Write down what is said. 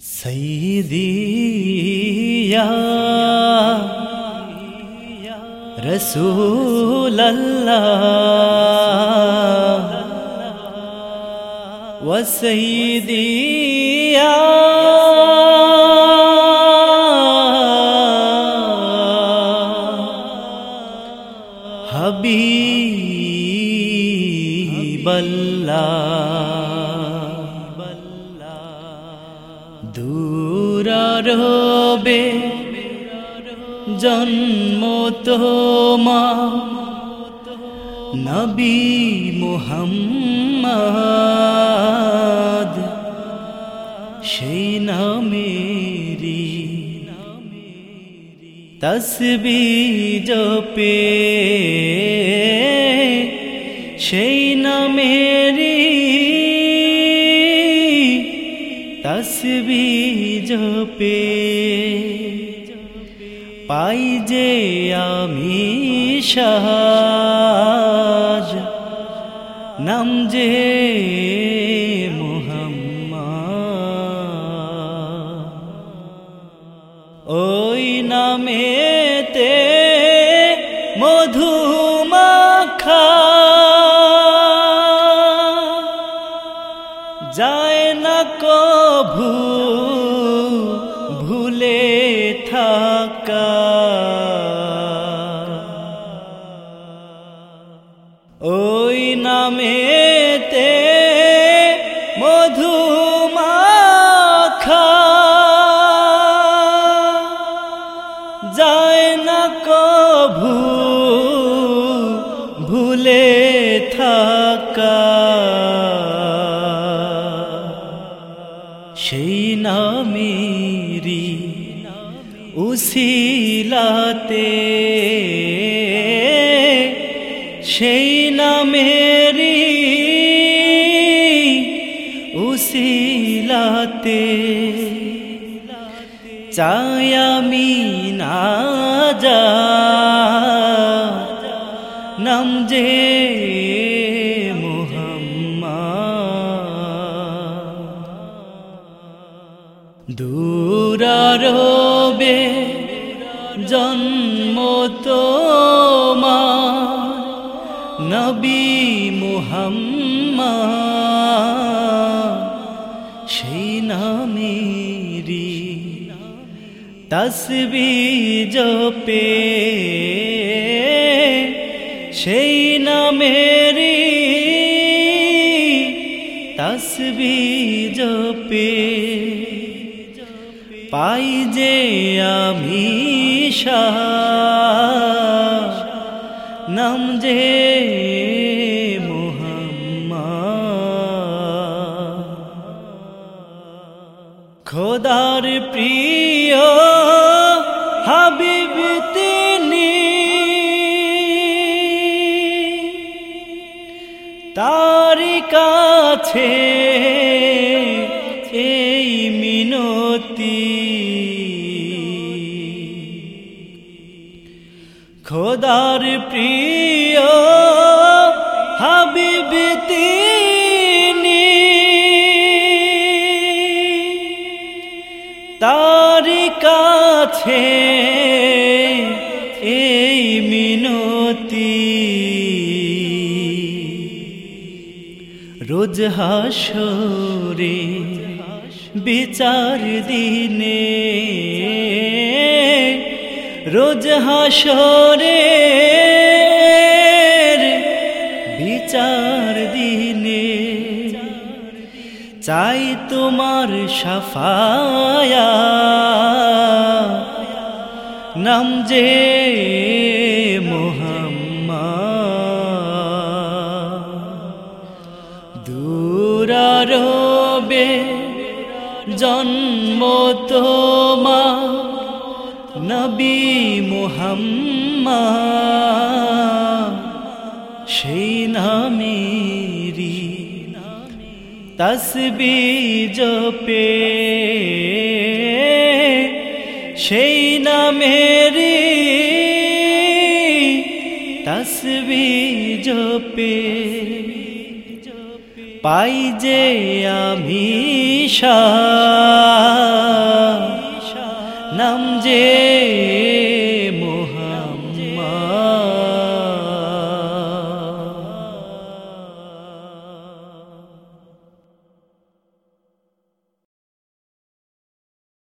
سیدی یا رسول اللہ و سیدی یا حبیب اللہ দূরারবে জন্ম তোমা নবী মুহাম্মদ সেই নামেরি তসবি জপে সেই নামেরি তসবি জপে পাই যে আমি সাজ নাম যে মুহাম্মদ। ওই নামেতে মধুমাখা যায় না কভু ভুলে থাকা। ওই নামেতে সেই নামেরি উসিলাতে সেই নামেরি উসিলাতে। চাই আমি না যা নাম যে দূরারবে জন্ম তোমার নবী মুহাম্মদ। সেই নামেরি তসবি জপে সেই নামেরি তসবি জপে পাই যে আমি নাম যে খোদার প্রিয় হাবিব তিনি। তার কাছে খোদার প্রিয় হাবিব তিনি। তার কাছে এই মিনতি। রোজ হাসরে বিচার দিনে রোজ হাসরে বিচার দিনে চাই তোমার সাফায়া নাম যে মোহাম্মদ। দূরারবে জন্ম তোমা নবী মুহাম্মদ সেই নামেরি তসবি জপে সেই নামেরি তসবি জপে। পাই যে আমি শাহ নাম যে